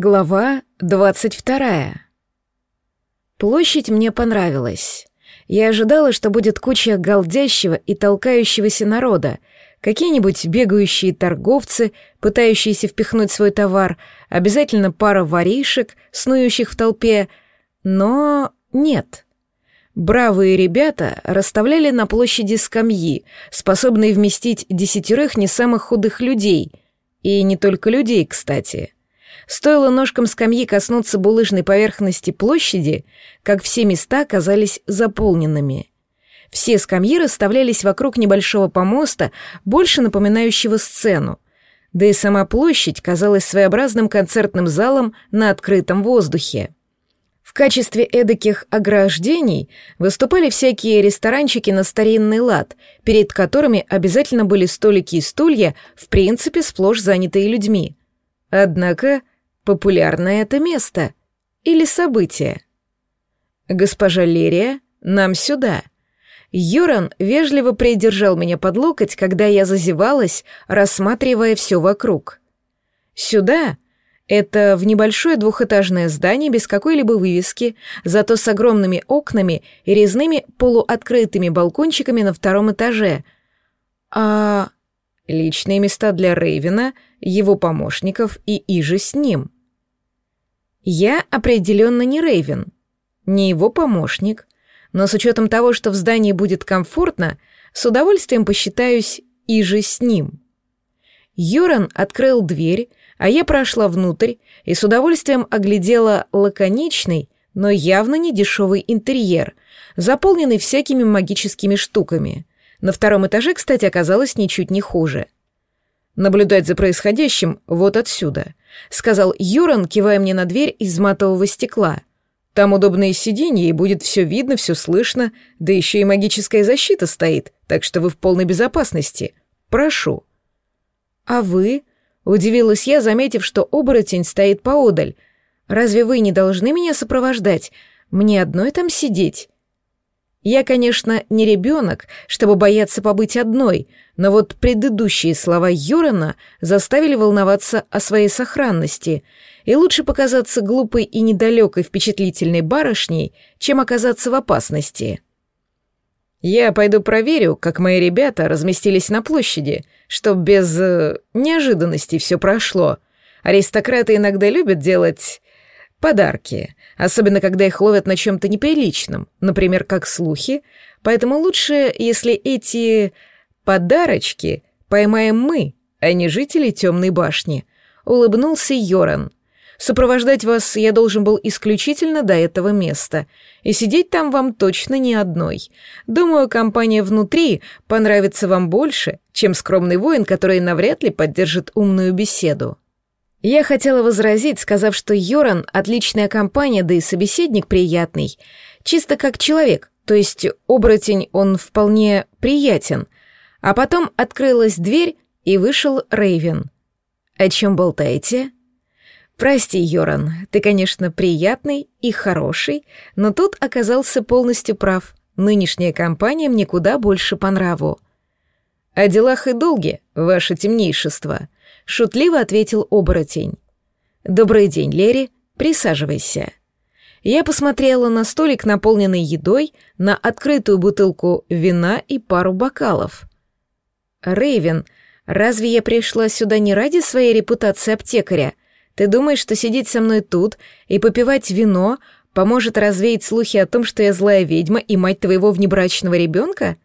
Глава двадцать вторая. Площадь мне понравилась. Я ожидала, что будет куча голдящего и толкающегося народа, какие-нибудь бегающие торговцы, пытающиеся впихнуть свой товар, обязательно пара воришек, снующих в толпе, но нет. Бравые ребята расставляли на площади скамьи, способные вместить десятерых не самых худых людей, и не только людей, кстати — Стоило ножкам скамьи коснуться булыжной поверхности площади, как все места оказались заполненными. Все скамьи расставлялись вокруг небольшого помоста, больше напоминающего сцену. Да и сама площадь казалась своеобразным концертным залом на открытом воздухе. В качестве эдаких ограждений выступали всякие ресторанчики на старинный лад, перед которыми обязательно были столики и стулья, в принципе, сплошь занятые людьми. Однако популярное это место или событие. Госпожа Лерия, нам сюда. Юран вежливо придержал меня под локоть, когда я зазевалась, рассматривая все вокруг. Сюда — это в небольшое двухэтажное здание без какой-либо вывески, зато с огромными окнами и резными полуоткрытыми балкончиками на втором этаже. А личные места для Рейвена, его помощников и иже с ним — я определенно не Рейвен, не его помощник, но с учетом того, что в здании будет комфортно, с удовольствием посчитаюсь и же с ним. Юран открыл дверь, а я прошла внутрь и с удовольствием оглядела лаконичный, но явно не дешевый интерьер, заполненный всякими магическими штуками. На втором этаже, кстати, оказалось ничуть не хуже. Наблюдать за происходящим вот отсюда. — сказал Юран, кивая мне на дверь из матового стекла. «Там удобные сиденья, и будет все видно, все слышно, да еще и магическая защита стоит, так что вы в полной безопасности. Прошу». «А вы?» — удивилась я, заметив, что оборотень стоит поодаль. «Разве вы не должны меня сопровождать? Мне одной там сидеть?» Я, конечно, не ребенок, чтобы бояться побыть одной, но вот предыдущие слова Юрана заставили волноваться о своей сохранности, и лучше показаться глупой и недалекой впечатлительной барышней, чем оказаться в опасности. Я пойду проверю, как мои ребята разместились на площади, чтоб без э, неожиданностей все прошло. Аристократы иногда любят делать подарки, особенно когда их ловят на чем-то неприличном, например, как слухи, поэтому лучше, если эти подарочки поймаем мы, а не жители темной башни, улыбнулся Йоран. Сопровождать вас я должен был исключительно до этого места, и сидеть там вам точно не одной. Думаю, компания внутри понравится вам больше, чем скромный воин, который навряд ли поддержит умную беседу. Я хотела возразить, сказав, что Йоран — отличная компания, да и собеседник приятный. Чисто как человек, то есть оборотень он вполне приятен. А потом открылась дверь, и вышел Рейвен. «О чем болтаете?» «Прости, Йоран, ты, конечно, приятный и хороший, но тут оказался полностью прав. Нынешняя компания мне куда больше по нраву». «О делах и долге, ваше темнейшество», шутливо ответил оборотень. «Добрый день, Лери, присаживайся». Я посмотрела на столик, наполненный едой, на открытую бутылку вина и пару бокалов. Рейвен, разве я пришла сюда не ради своей репутации аптекаря? Ты думаешь, что сидеть со мной тут и попивать вино поможет развеять слухи о том, что я злая ведьма и мать твоего внебрачного ребенка?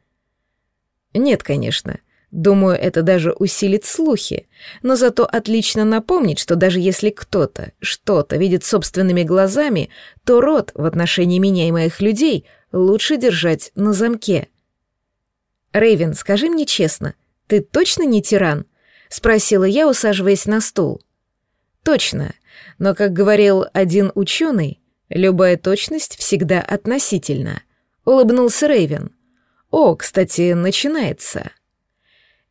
Нет, конечно. Думаю, это даже усилит слухи, но зато отлично напомнит, что даже если кто-то что-то видит собственными глазами, то рот в отношении меня и моих людей лучше держать на замке. Рейвен, скажи мне честно, ты точно не тиран? спросила я, усаживаясь на стул. Точно, но, как говорил один ученый, любая точность всегда относительна. Улыбнулся Рейвен. О, кстати, начинается.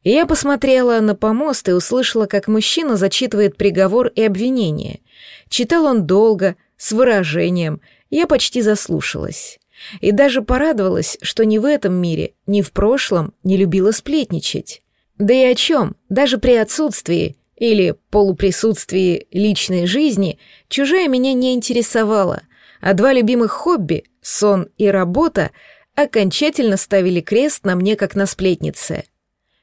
Я посмотрела на помост и услышала, как мужчина зачитывает приговор и обвинение. Читал он долго, с выражением, я почти заслушалась. И даже порадовалась, что ни в этом мире, ни в прошлом не любила сплетничать. Да и о чем, даже при отсутствии, или полуприсутствии личной жизни чужая меня не интересовала, а два любимых хобби — сон и работа — окончательно ставили крест на мне как на сплетнице.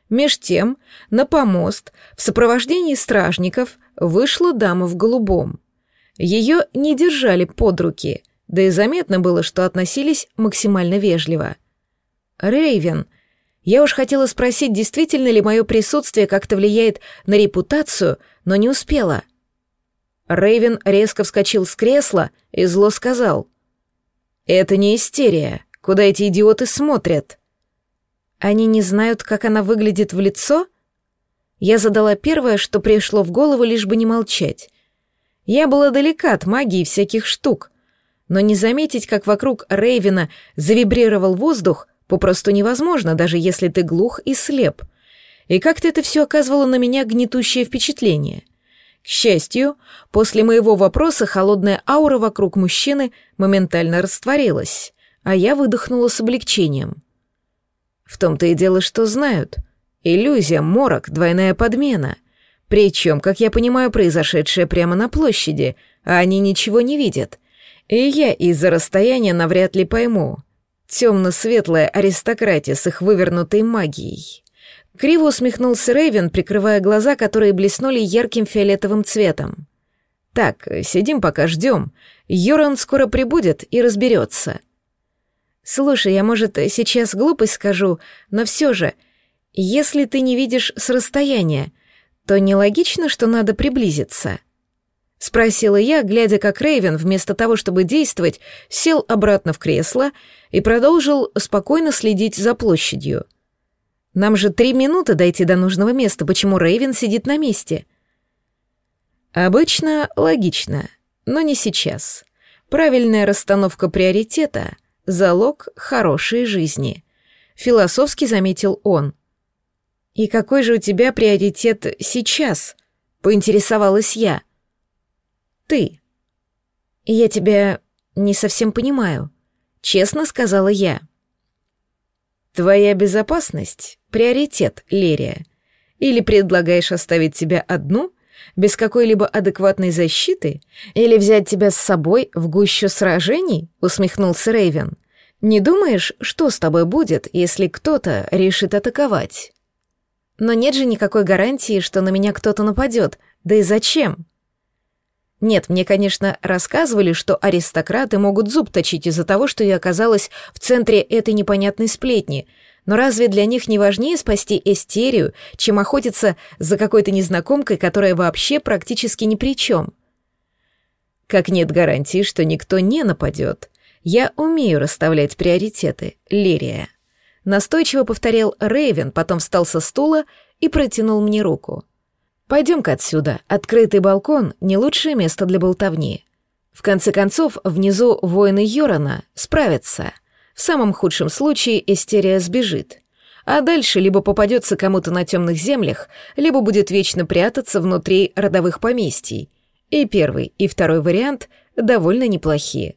Меж тем, на помост в сопровождении стражников вышла дама в голубом. Ее не держали под руки, да и заметно было, что относились максимально вежливо. Рейвен. Я уж хотела спросить, действительно ли мое присутствие как-то влияет на репутацию, но не успела. Рейвен резко вскочил с кресла и зло сказал. «Это не истерия. Куда эти идиоты смотрят?» Они не знают, как она выглядит в лицо? Я задала первое, что пришло в голову, лишь бы не молчать. Я была далека от магии всяких штук, но не заметить, как вокруг Рейвена завибрировал воздух, попросту невозможно, даже если ты глух и слеп. И как-то это все оказывало на меня гнетущее впечатление. К счастью, после моего вопроса холодная аура вокруг мужчины моментально растворилась, а я выдохнула с облегчением — в том-то и дело, что знают. Иллюзия, морок, двойная подмена. Причем, как я понимаю, произошедшее прямо на площади, а они ничего не видят. И я из-за расстояния навряд ли пойму. Темно-светлая аристократия с их вывернутой магией. Криво усмехнулся Рейвен, прикрывая глаза, которые блеснули ярким фиолетовым цветом. «Так, сидим пока ждем. Йоран скоро прибудет и разберется. Слушай, я, может, сейчас глупость скажу, но все же, если ты не видишь с расстояния, то нелогично, что надо приблизиться. Спросила я, глядя, как Рейвен, вместо того, чтобы действовать, сел обратно в кресло и продолжил спокойно следить за площадью. Нам же три минуты дойти до нужного места, почему Рейвен сидит на месте? Обычно логично, но не сейчас. Правильная расстановка приоритета — залог хорошей жизни», — философски заметил он. «И какой же у тебя приоритет сейчас?» — поинтересовалась я. «Ты». «Я тебя не совсем понимаю», — честно сказала я. «Твоя безопасность — приоритет, Лерия. Или предлагаешь оставить тебя одну, без какой-либо адекватной защиты, или взять тебя с собой в гущу сражений?» — усмехнулся Рейвен. Не думаешь, что с тобой будет, если кто-то решит атаковать? Но нет же никакой гарантии, что на меня кто-то нападет. Да и зачем? Нет, мне, конечно, рассказывали, что аристократы могут зуб точить из-за того, что я оказалась в центре этой непонятной сплетни. Но разве для них не важнее спасти Эстерию, чем охотиться за какой-то незнакомкой, которая вообще практически ни при чем? Как нет гарантии, что никто не нападет. Я умею расставлять приоритеты, Лирия. Настойчиво повторял Рейвен, потом встал со стула и протянул мне руку. Пойдем-ка отсюда. Открытый балкон — не лучшее место для болтовни. В конце концов, внизу воины Йорона справятся. В самом худшем случае истерия сбежит. А дальше либо попадется кому-то на темных землях, либо будет вечно прятаться внутри родовых поместий. И первый, и второй вариант довольно неплохие.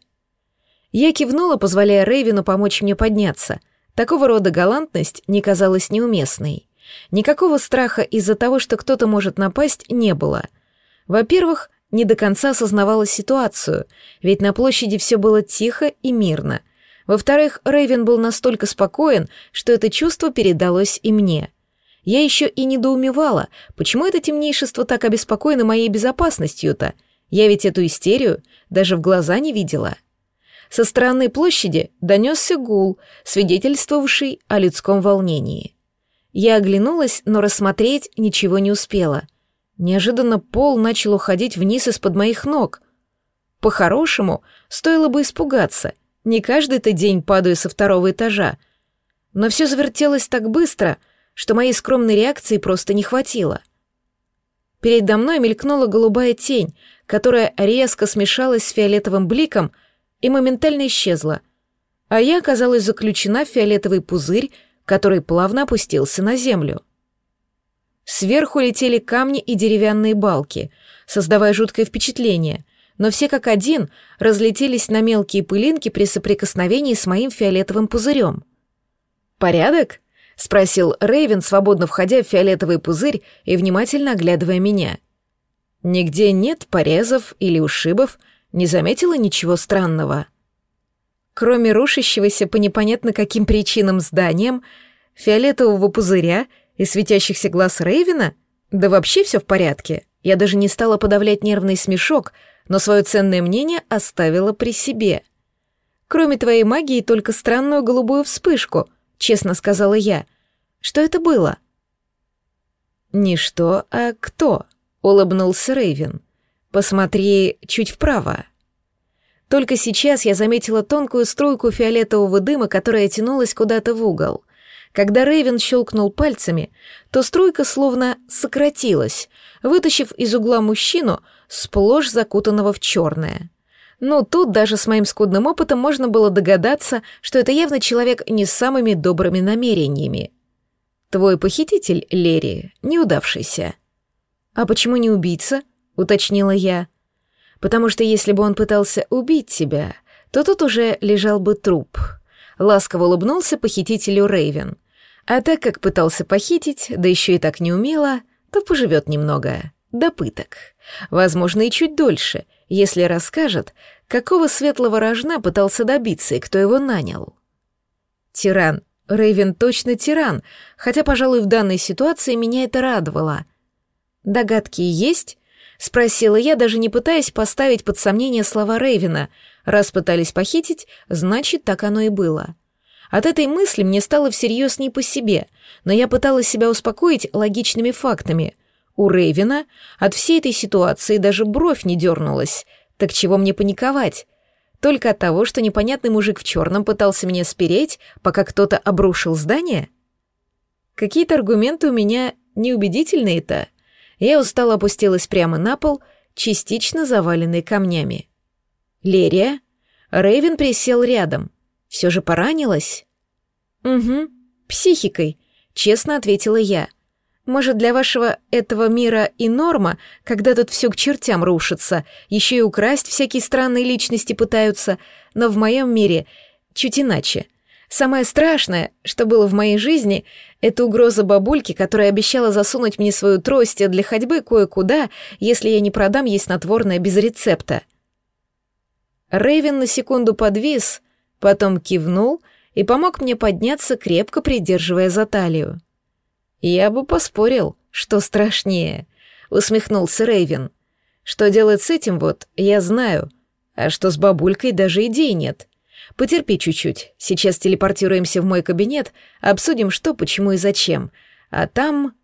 Я кивнула, позволяя Рейвину помочь мне подняться. Такого рода галантность не казалась неуместной. Никакого страха из-за того, что кто-то может напасть, не было. Во-первых, не до конца осознавала ситуацию, ведь на площади все было тихо и мирно. Во-вторых, Рейвен был настолько спокоен, что это чувство передалось и мне. Я еще и недоумевала, почему это темнейшество так обеспокоено моей безопасностью-то. Я ведь эту истерию даже в глаза не видела. Со стороны площади донесся гул, свидетельствовавший о людском волнении. Я оглянулась, но рассмотреть ничего не успела. Неожиданно пол начал уходить вниз из-под моих ног. По-хорошему, стоило бы испугаться. Не каждый-то день падаю со второго этажа. Но все завертелось так быстро, что моей скромной реакции просто не хватило. Передо мной мелькнула голубая тень, которая резко смешалась с фиолетовым бликом — и моментально исчезла, а я оказалась заключена в фиолетовый пузырь, который плавно опустился на землю. Сверху летели камни и деревянные балки, создавая жуткое впечатление, но все как один разлетелись на мелкие пылинки при соприкосновении с моим фиолетовым пузырем. «Порядок?» — спросил Рейвен, свободно входя в фиолетовый пузырь и внимательно оглядывая меня. Нигде нет порезов или ушибов, не заметила ничего странного. Кроме рушащегося по непонятно каким причинам зданием, фиолетового пузыря и светящихся глаз Рейвена, да вообще все в порядке. Я даже не стала подавлять нервный смешок, но свое ценное мнение оставила при себе. Кроме твоей магии, только странную голубую вспышку, честно сказала я. Что это было? Не что, а кто? улыбнулся Рейвен. Посмотри чуть вправо. Только сейчас я заметила тонкую струйку фиолетового дыма, которая тянулась куда-то в угол. Когда Рейвен щелкнул пальцами, то струйка словно сократилась, вытащив из угла мужчину, сплошь закутанного в черное. Ну, тут даже с моим скудным опытом можно было догадаться, что это явно человек не с самыми добрыми намерениями. Твой похититель, Лерри, неудавшийся. А почему не убийца? уточнила я. Потому что если бы он пытался убить тебя, то тут уже лежал бы труп. Ласково улыбнулся похитителю Рейвен. А так как пытался похитить, да еще и так не умело, то поживет немного. До пыток. Возможно, и чуть дольше, если расскажет, какого светлого рожна пытался добиться и кто его нанял. Тиран. Рейвен точно тиран, хотя, пожалуй, в данной ситуации меня это радовало. Догадки есть? Спросила я, даже не пытаясь поставить под сомнение слова Рейвена. Раз пытались похитить, значит, так оно и было. От этой мысли мне стало всерьез не по себе, но я пыталась себя успокоить логичными фактами. У Рейвена от всей этой ситуации даже бровь не дернулась. Так чего мне паниковать? Только от того, что непонятный мужик в черном пытался меня спереть, пока кто-то обрушил здание? Какие-то аргументы у меня неубедительные-то. Я устало опустилась прямо на пол, частично заваленный камнями. «Лерия?» Рейвен присел рядом. «Все же поранилась?» «Угу, психикой», — честно ответила я. Может, для вашего этого мира и норма, когда тут все к чертям рушится, еще и украсть всякие странные личности пытаются, но в моем мире чуть иначе. Самое страшное, что было в моей жизни, это угроза бабульки, которая обещала засунуть мне свою трость для ходьбы кое-куда, если я не продам ей снотворное без рецепта. Рейвен на секунду подвис, потом кивнул и помог мне подняться, крепко придерживая за талию. «Я бы поспорил, что страшнее», — усмехнулся Рейвен. «Что делать с этим вот, я знаю, а что с бабулькой даже идей нет. Потерпи чуть-чуть, сейчас телепортируемся в мой кабинет, обсудим что, почему и зачем. А там...»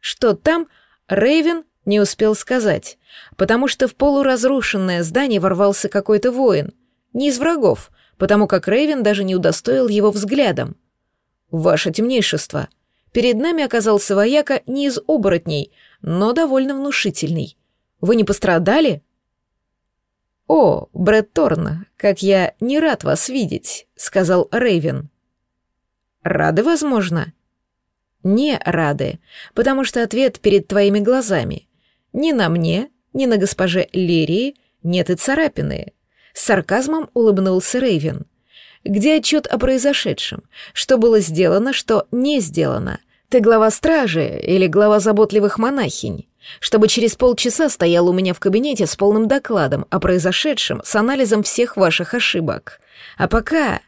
Что там, Рейвен не успел сказать, потому что в полуразрушенное здание ворвался какой-то воин. Не из врагов, потому как Рейвен даже не удостоил его взглядом. «Ваше темнейшество», Перед нами оказался вояка не из оборотней, но довольно внушительный. Вы не пострадали? О, Брэд Торн, как я не рад вас видеть, сказал Рейвен. Рады, возможно? Не рады, потому что ответ перед твоими глазами. Ни на мне, ни на госпоже Лерии нет и царапины. С сарказмом улыбнулся Рейвен. Где отчет о произошедшем? Что было сделано, что не сделано? Ты глава стражи или глава заботливых монахинь? Чтобы через полчаса стоял у меня в кабинете с полным докладом о произошедшем, с анализом всех ваших ошибок. А пока...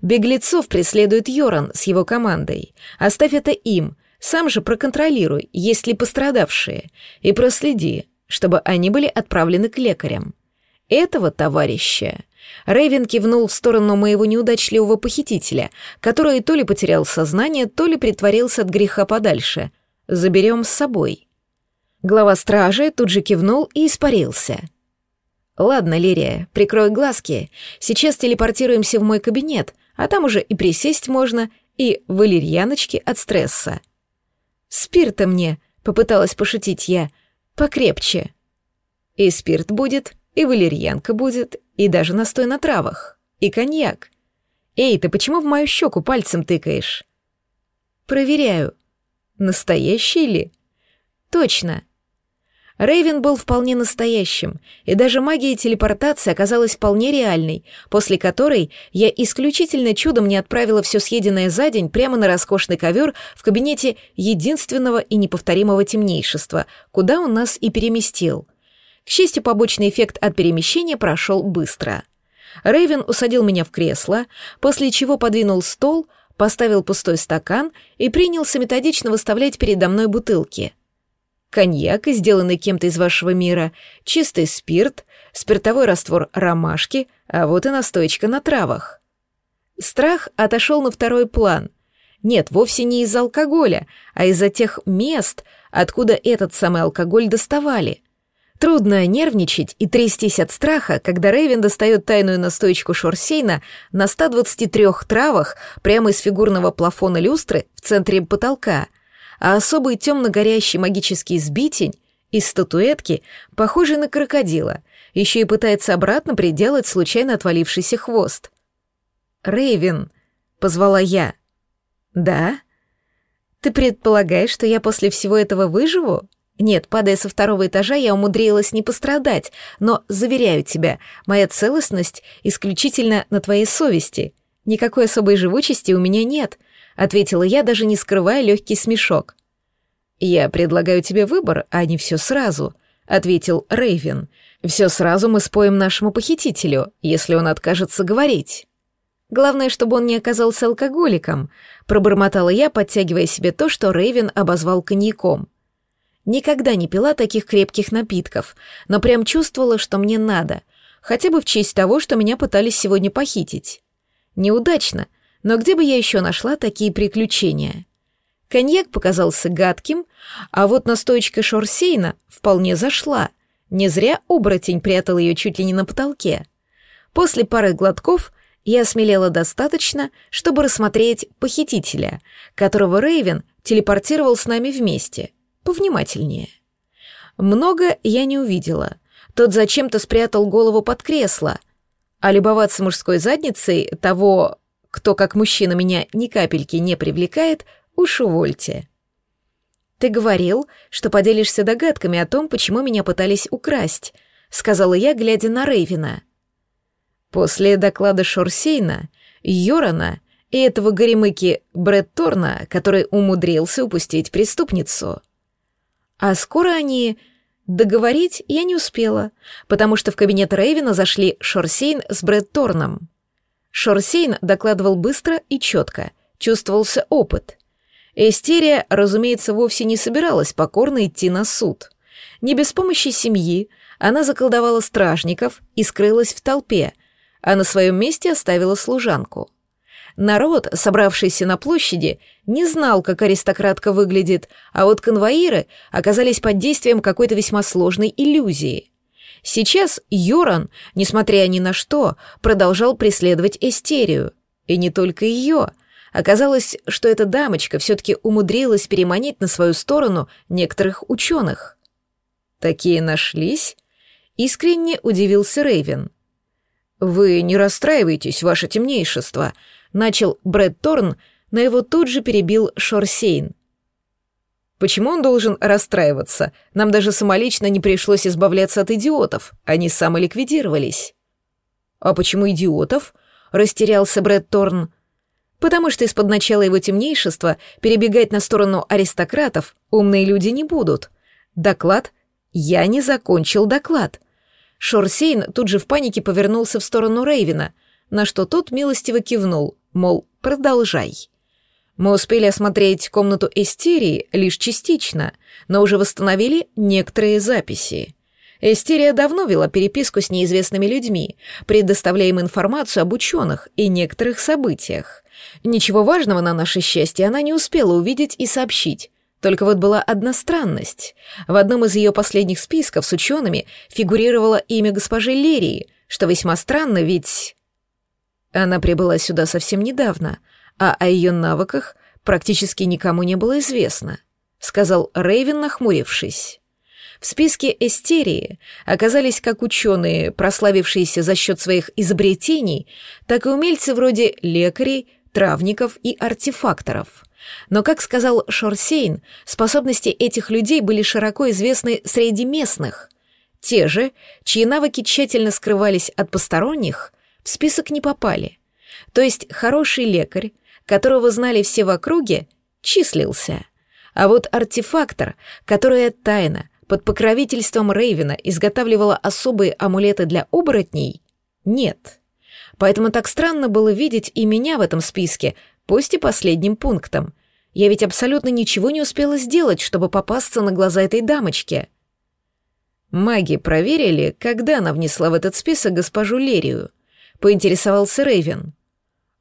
Беглецов преследует Йоран с его командой. Оставь это им. Сам же проконтролируй, есть ли пострадавшие, и проследи, чтобы они были отправлены к лекарям. Этого товарища Рейвен кивнул в сторону моего неудачливого похитителя, который то ли потерял сознание, то ли притворился от греха подальше. Заберем с собой. Глава стражи тут же кивнул и испарился. «Ладно, Лирия, прикрой глазки. Сейчас телепортируемся в мой кабинет, а там уже и присесть можно, и валерьяночки от стресса». «Спирта мне», — попыталась пошутить я, — «покрепче». «И спирт будет, и валерьянка будет, и даже настой на травах, и коньяк. Эй, ты почему в мою щеку пальцем тыкаешь? Проверяю. Настоящий ли? Точно. Рейвен был вполне настоящим, и даже магия телепортации оказалась вполне реальной, после которой я исключительно чудом не отправила все съеденное за день прямо на роскошный ковер в кабинете единственного и неповторимого темнейшества, куда он нас и переместил. К счастью, побочный эффект от перемещения прошел быстро. Рейвен усадил меня в кресло, после чего подвинул стол, поставил пустой стакан и принялся методично выставлять передо мной бутылки — коньяк, сделанный кем-то из вашего мира, чистый спирт, спиртовой раствор ромашки, а вот и настоечка на травах. Страх отошел на второй план. Нет, вовсе не из-за алкоголя, а из-за тех мест, откуда этот самый алкоголь доставали. Трудно нервничать и трястись от страха, когда Рейвен достает тайную настойку Шорсейна на 123 травах прямо из фигурного плафона люстры в центре потолка — а особый темно-горящий магический сбитень из статуэтки, похожий на крокодила, еще и пытается обратно приделать случайно отвалившийся хвост. «Рейвен», — позвала я. «Да? Ты предполагаешь, что я после всего этого выживу?» Нет, падая со второго этажа, я умудрилась не пострадать, но, заверяю тебя, моя целостность исключительно на твоей совести. Никакой особой живучести у меня нет — ответила я, даже не скрывая легкий смешок. Я предлагаю тебе выбор, а не все сразу, ответил Рейвен. Все сразу мы споем нашему похитителю, если он откажется говорить. Главное, чтобы он не оказался алкоголиком, пробормотала я, подтягивая себе то, что Рейвен обозвал коньяком. Никогда не пила таких крепких напитков, но прям чувствовала, что мне надо, хотя бы в честь того, что меня пытались сегодня похитить. Неудачно, но где бы я еще нашла такие приключения? Коньяк показался гадким, а вот настоечка Шорсейна вполне зашла. Не зря оборотень прятал ее чуть ли не на потолке. После пары глотков я осмелела достаточно, чтобы рассмотреть похитителя, которого Рейвен телепортировал с нами вместе. Повнимательнее. Много я не увидела. Тот зачем-то спрятал голову под кресло, а любоваться мужской задницей того кто как мужчина меня ни капельки не привлекает, уж увольте. Ты говорил, что поделишься догадками о том, почему меня пытались украсть, сказала я, глядя на Рейвина. После доклада Шорсейна, Йорана и этого горемыки Брэд который умудрился упустить преступницу. А скоро они... Договорить я не успела, потому что в кабинет Рейвина зашли Шорсейн с Брэд Торном. Шорсейн докладывал быстро и четко, чувствовался опыт. Эстерия, разумеется, вовсе не собиралась покорно идти на суд. Не без помощи семьи она заколдовала стражников и скрылась в толпе, а на своем месте оставила служанку. Народ, собравшийся на площади, не знал, как аристократка выглядит, а вот конвоиры оказались под действием какой-то весьма сложной иллюзии. Сейчас Йоран, несмотря ни на что, продолжал преследовать Эстерию. И не только ее. Оказалось, что эта дамочка все-таки умудрилась переманить на свою сторону некоторых ученых. «Такие нашлись?» — искренне удивился Рейвен. «Вы не расстраивайтесь, ваше темнейшество», — начал Брэд Торн, но его тут же перебил Шорсейн. Почему он должен расстраиваться? Нам даже самолично не пришлось избавляться от идиотов. Они самоликвидировались. А почему идиотов? Растерялся Брэд Торн. Потому что из-под начала его темнейшества перебегать на сторону аристократов умные люди не будут. Доклад? Я не закончил доклад. Шорсейн тут же в панике повернулся в сторону Рейвина, на что тот милостиво кивнул, мол, продолжай. Мы успели осмотреть комнату Эстерии лишь частично, но уже восстановили некоторые записи. Эстерия давно вела переписку с неизвестными людьми, предоставляя им информацию об ученых и некоторых событиях. Ничего важного на наше счастье она не успела увидеть и сообщить. Только вот была одна странность. В одном из ее последних списков с учеными фигурировало имя госпожи Лерии, что весьма странно, ведь... Она прибыла сюда совсем недавно — а о ее навыках практически никому не было известно», — сказал Рейвен, нахмурившись. В списке Эстерии оказались как ученые, прославившиеся за счет своих изобретений, так и умельцы вроде лекарей, травников и артефакторов. Но, как сказал Шорсейн, способности этих людей были широко известны среди местных. Те же, чьи навыки тщательно скрывались от посторонних, в список не попали. То есть хороший лекарь, которого знали все в округе, числился. А вот артефактор, которая тайно, под покровительством Рейвена изготавливала особые амулеты для оборотней, нет. Поэтому так странно было видеть и меня в этом списке, пусть и последним пунктом. Я ведь абсолютно ничего не успела сделать, чтобы попасться на глаза этой дамочке. Маги проверили, когда она внесла в этот список госпожу Лерию. Поинтересовался Рейвен.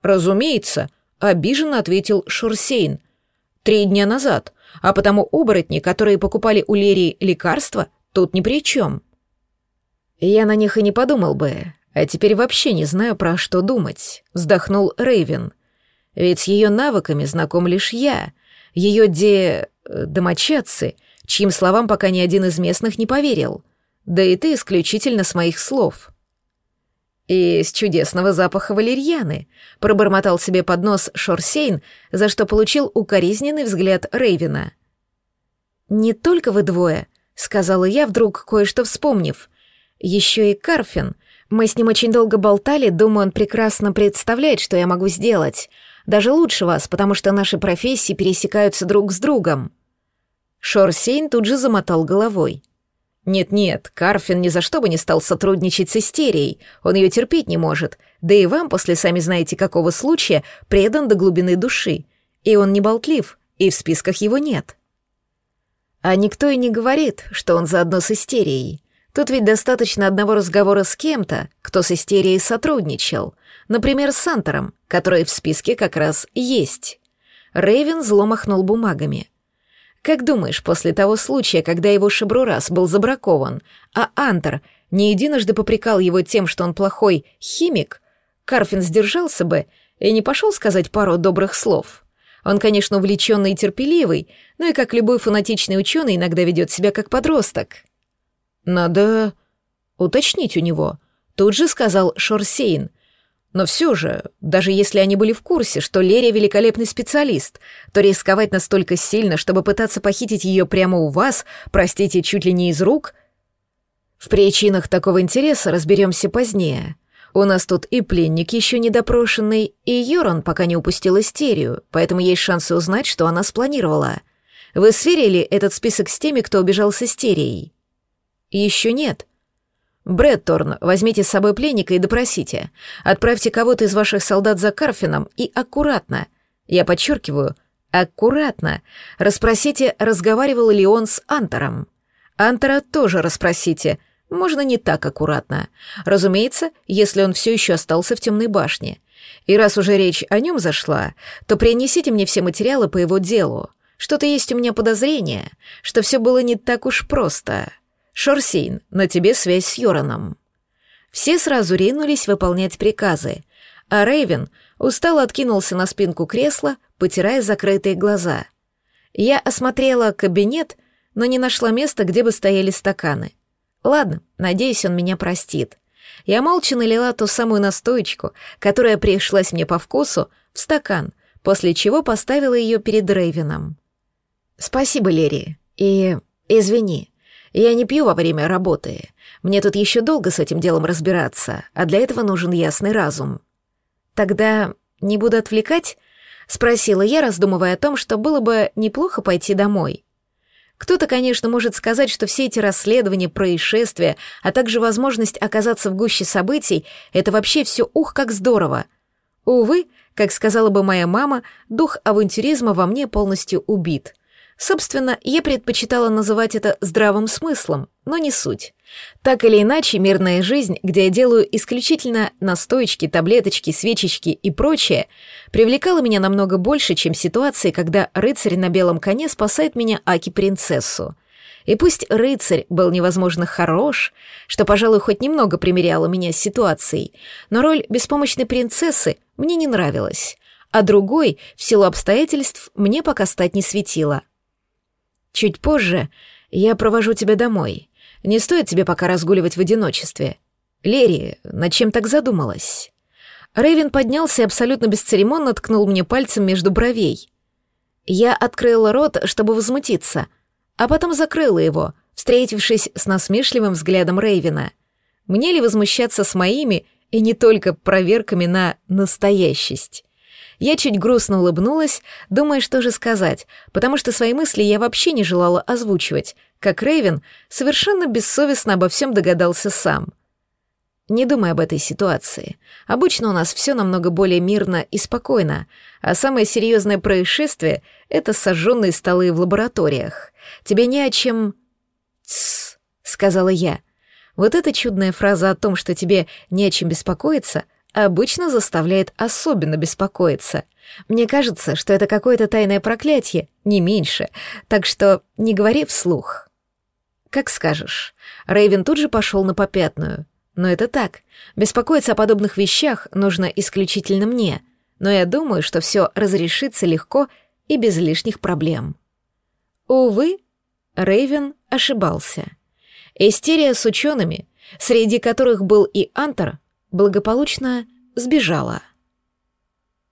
Разумеется, обиженно ответил Шурсейн. Три дня назад, а потому оборотни, которые покупали у Лерии лекарства, тут ни при чем. Я на них и не подумал бы, а теперь вообще не знаю, про что думать, вздохнул Рейвен. Ведь с ее навыками знаком лишь я, ее де... Э, домочадцы, чьим словам пока ни один из местных не поверил. Да и ты исключительно с моих слов. И с чудесного запаха валерьяны, пробормотал себе под нос Шорсейн, за что получил укоризненный взгляд Рейвена. «Не только вы двое», — сказала я, вдруг кое-что вспомнив. «Еще и Карфин. Мы с ним очень долго болтали, думаю, он прекрасно представляет, что я могу сделать. Даже лучше вас, потому что наши профессии пересекаются друг с другом». Шорсейн тут же замотал головой. «Нет-нет, Карфин ни за что бы не стал сотрудничать с истерией, он ее терпеть не может, да и вам после сами знаете какого случая предан до глубины души. И он не болтлив, и в списках его нет». А никто и не говорит, что он заодно с истерией. Тут ведь достаточно одного разговора с кем-то, кто с истерией сотрудничал. Например, с Сантером, который в списке как раз есть. Рейвен зло махнул бумагами. Как думаешь, после того случая, когда его Шебрурас был забракован, а Антер не единожды попрекал его тем, что он плохой химик, Карфин сдержался бы и не пошел сказать пару добрых слов? Он, конечно, увлеченный и терпеливый, но и как любой фанатичный ученый иногда ведет себя как подросток. Надо уточнить у него, тут же сказал Шорсейн — но все же, даже если они были в курсе, что Лерия великолепный специалист, то рисковать настолько сильно, чтобы пытаться похитить ее прямо у вас, простите, чуть ли не из рук... В причинах такого интереса разберемся позднее. У нас тут и пленник еще недопрошенный, и Йоран пока не упустил истерию, поэтому есть шансы узнать, что она спланировала. Вы сверили этот список с теми, кто убежал с истерией? Еще нет. Брэдторн, возьмите с собой пленника и допросите. Отправьте кого-то из ваших солдат за Карфином и аккуратно, я подчеркиваю, аккуратно, расспросите, разговаривал ли он с Антором. Антора тоже расспросите, можно не так аккуратно. Разумеется, если он все еще остался в темной башне. И раз уже речь о нем зашла, то принесите мне все материалы по его делу. Что-то есть у меня подозрение, что все было не так уж просто. «Шорсейн, на тебе связь с Йораном». Все сразу ринулись выполнять приказы, а Рейвен устало откинулся на спинку кресла, потирая закрытые глаза. Я осмотрела кабинет, но не нашла места, где бы стояли стаканы. Ладно, надеюсь, он меня простит. Я молча налила ту самую настоечку, которая пришлась мне по вкусу, в стакан, после чего поставила ее перед Рейвеном. «Спасибо, Лерри, и извини». Я не пью во время работы. Мне тут еще долго с этим делом разбираться, а для этого нужен ясный разум. Тогда не буду отвлекать? Спросила я, раздумывая о том, что было бы неплохо пойти домой. Кто-то, конечно, может сказать, что все эти расследования, происшествия, а также возможность оказаться в гуще событий — это вообще все ух, как здорово. Увы, как сказала бы моя мама, дух авантюризма во мне полностью убит — Собственно, я предпочитала называть это здравым смыслом, но не суть. Так или иначе, мирная жизнь, где я делаю исключительно настоечки, таблеточки, свечечки и прочее, привлекала меня намного больше, чем ситуации, когда рыцарь на белом коне спасает меня Аки-принцессу. И пусть рыцарь был невозможно хорош, что, пожалуй, хоть немного примеряло меня с ситуацией, но роль беспомощной принцессы мне не нравилась, а другой, в силу обстоятельств, мне пока стать не светило — Чуть позже я провожу тебя домой. Не стоит тебе пока разгуливать в одиночестве. Лери, над чем так задумалась?» Рэйвен поднялся и абсолютно бесцеремонно ткнул мне пальцем между бровей. Я открыла рот, чтобы возмутиться, а потом закрыла его, встретившись с насмешливым взглядом Рейвена. Мне ли возмущаться с моими и не только проверками на настоящесть? Я чуть грустно улыбнулась, думая, что же сказать, потому что свои мысли я вообще не желала озвучивать, как Рейвен совершенно бессовестно обо всем догадался сам. Не думай об этой ситуации. Обычно у нас все намного более мирно и спокойно, а самое серьезное происшествие — это сожженные столы в лабораториях. Тебе не о чем... «Тссс», — сказала я. Вот эта чудная фраза о том, что тебе не о чем беспокоиться, обычно заставляет особенно беспокоиться. Мне кажется, что это какое-то тайное проклятие, не меньше, так что не говори вслух. Как скажешь. Рейвен тут же пошел на попятную. Но это так. Беспокоиться о подобных вещах нужно исключительно мне. Но я думаю, что все разрешится легко и без лишних проблем. Увы, Рейвен ошибался. Истерия с учеными, среди которых был и Антер, благополучно сбежала.